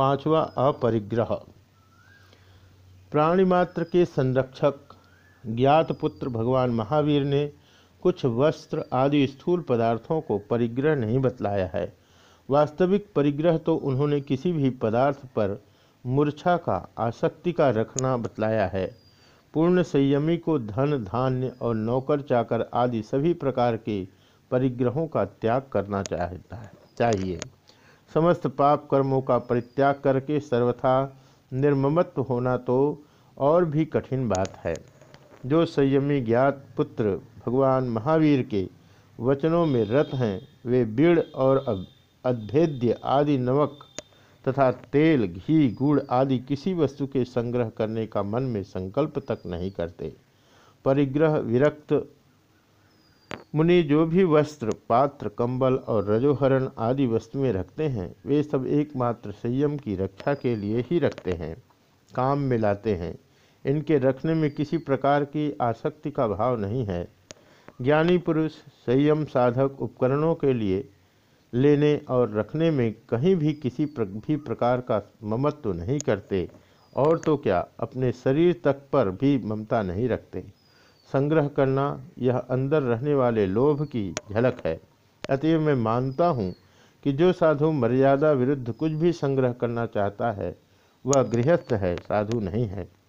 पांचवा अपरिग्रह। प्राणिमात्र के संरक्षक, ज्ञात पुत्र भगवान महावीर ने कुछ वस्त्र आदि स्थूल पदार्थों को परिग्रह नहीं बतलाया है। वास्तविक परिग्रह तो उन्होंने किसी भी पदार्थ पर मूर्छा का, आसक्ति का रखना बतलाया है। पूर्ण संयमी को धन, धान्य और नौकर चाकर आदि सभी प्रकार के परिग्रहों का त्याग करना चाहता है, चाहिए। समस्त पाप कर्मों का परित्याग करके सर्वथा निर्ममत्व होना तो और भी कठिन बात है। जो संयमी ज्ञात पुत्र भगवान महावीर के वचनों में रत हैं, वे बीड़ और अभेद्य आदि नमक तथा तेल, घी, गुड़ आदि किसी वस्तु के संग्रह करने का मन में संकल्प तक नहीं करते। परिग्रह विरक्त मुनि जो भी वस्त्र, पात्र, कंबल और रजोहरण आदि वस्तुएँ रखते हैं, वे सब एकमात्र संयम की रक्षा के लिए ही रखते हैं, काम में लाते हैं। इनके रखने में किसी प्रकार की आसक्ति का भाव नहीं है। ज्ञानी पुरुष संयम साधक उपकरणों के लिए लेने और रखने में कहीं भी किसी भी प्रकार का ममत्व तो नहीं करते, और तो क्या, अपने शरीर तक पर भी ममता नहीं रखते। संग्रह करना यह अंदर रहने वाले लोभ की झलक है। अतएव मैं मानता हूँ कि जो साधु मर्यादा विरुद्ध कुछ भी संग्रह करना चाहता है, वह गृहस्थ है, साधु नहीं है।